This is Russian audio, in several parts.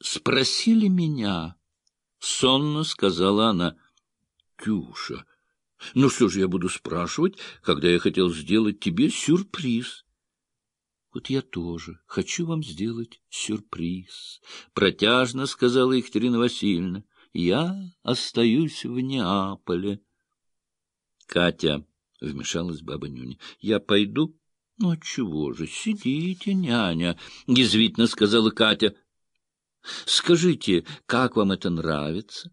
спросили меня, — сонно сказала она. — Тюша, ну что же я буду спрашивать, когда я хотел сделать тебе сюрприз? — Вот я тоже хочу вам сделать сюрприз, — протяжно сказала Екатерина Васильевна. — Я остаюсь в Неаполе. — Катя, — вмешалась баба Нюня, — я пойду? — Ну, отчего же, сидите, няня, — язвительно сказала Катя. — Скажите, как вам это нравится?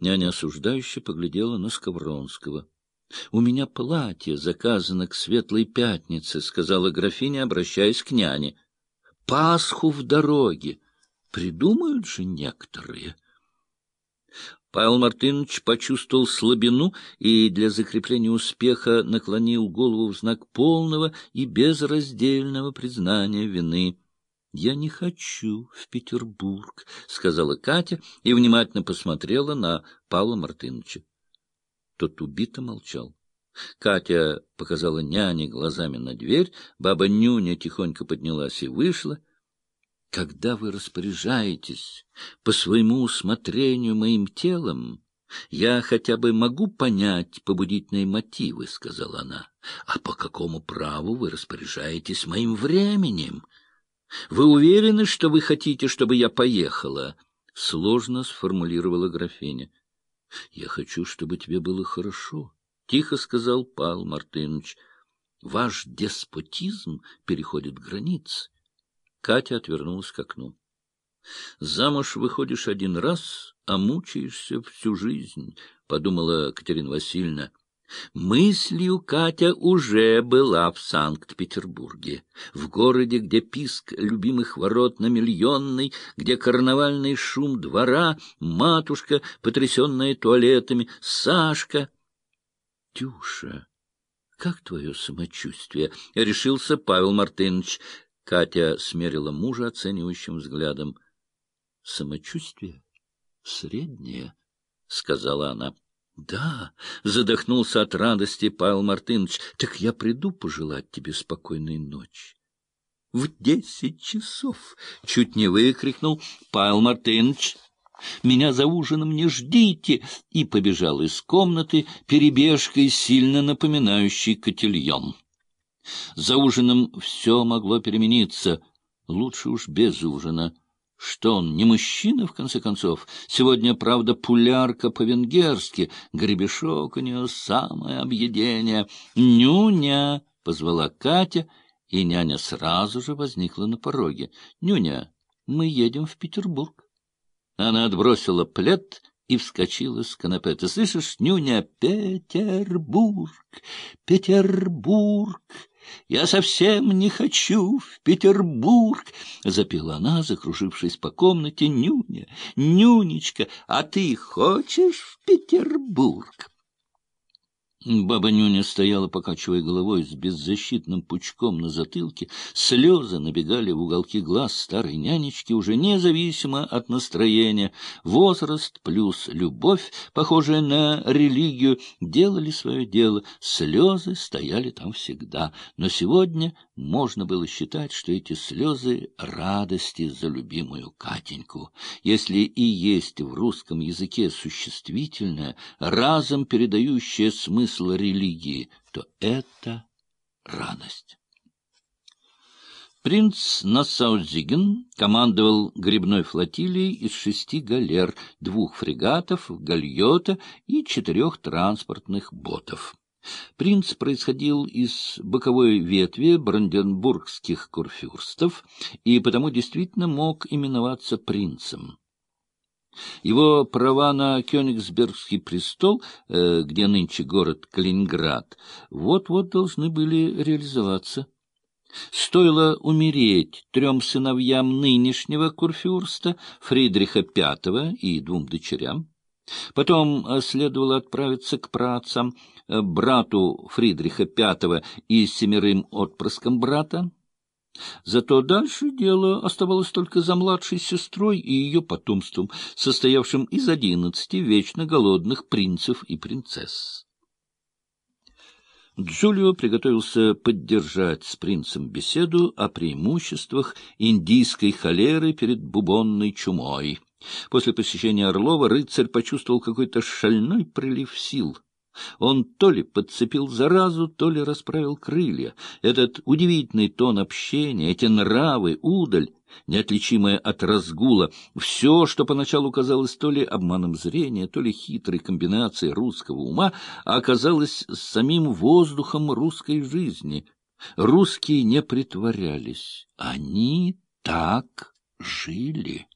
Няня осуждающе поглядела на Скавронского. — У меня платье заказано к Светлой Пятнице, — сказала графиня, обращаясь к няне. — Пасху в дороге. Придумают же некоторые. Павел Мартынович почувствовал слабину и для закрепления успеха наклонил голову в знак полного и безраздельного признания вины. — Я не хочу в Петербург, — сказала Катя и внимательно посмотрела на Павла Мартыновича. Тот убито молчал. Катя показала няне глазами на дверь, баба Нюня тихонько поднялась и вышла. — Когда вы распоряжаетесь по своему усмотрению моим телом, я хотя бы могу понять побудительные мотивы, — сказала она. — А по какому праву вы распоряжаетесь моим временем? — вы уверены, что вы хотите, чтобы я поехала? — сложно сформулировала графиня. — Я хочу, чтобы тебе было хорошо, — тихо сказал Павел Мартынович. — Ваш деспотизм переходит границы. Катя отвернулась к окну. — Замуж выходишь один раз, а мучаешься всю жизнь, — подумала Катерина Васильевна. Мыслью Катя уже была в Санкт-Петербурге, в городе, где писк любимых ворот на миллионной, где карнавальный шум двора, матушка, потрясенная туалетами, Сашка. — Тюша, как твое самочувствие? — решился Павел Мартынович. Катя смерила мужа оценивающим взглядом. — Самочувствие среднее, — сказала она. Да, — задохнулся от радости Павел Мартынович, — так я приду пожелать тебе спокойной ночи. — В десять часов! — чуть не выкрикнул Павел Мартынович. — Меня за ужином не ждите! И побежал из комнаты перебежкой, сильно напоминающей котельон. За ужином все могло перемениться. Лучше уж без ужина. Что он, не мужчина, в конце концов? Сегодня, правда, пулярка по-венгерски, гребешок у нее самое объедение. «Нюня!» — позвала Катя, и няня сразу же возникла на пороге. «Нюня, мы едем в Петербург». Она отбросила плед и вскочила с канапе. — Ты слышишь, Нюня? Петербург! Петербург! Я совсем не хочу в Петербург, — запела она, закружившись по комнате. — Нюня, Нюнечка, а ты хочешь в Петербург? Баба Нюня стояла, покачивая головой, с беззащитным пучком на затылке. Слезы набегали в уголки глаз старой нянечки, уже независимо от настроения. Возраст плюс любовь, похожая на религию, делали свое дело. Слезы стояли там всегда. Но сегодня можно было считать, что эти слезы — радости за любимую Катеньку. Если и есть в русском языке существительное, разом передающее смысл религии, то это радость. Принц Нассаузиген командовал грибной флотилией из шести галер, двух фрегатов, гальота и четырех транспортных ботов. Принц происходил из боковой ветви бранденбургских курфюрстов и потому действительно мог именоваться принцем. Его права на Кёнигсбергский престол, э, где нынче город Калининград, вот-вот должны были реализоваться. Стоило умереть трем сыновьям нынешнего курфюрста, Фридриха V и двум дочерям. Потом э, следовало отправиться к праотцам, э, брату Фридриха V и семерым отпрыскам брата. Зато дальше дело оставалось только за младшей сестрой и ее потомством, состоявшим из одиннадцати вечно голодных принцев и принцесс. Джулио приготовился поддержать с принцем беседу о преимуществах индийской холеры перед бубонной чумой. После посещения Орлова рыцарь почувствовал какой-то шальной прилив сил. Он то ли подцепил заразу, то ли расправил крылья. Этот удивительный тон общения, эти нравы, удаль, неотличимое от разгула, все, что поначалу казалось то ли обманом зрения, то ли хитрой комбинацией русского ума, оказалось самим воздухом русской жизни. Русские не притворялись, они так жили.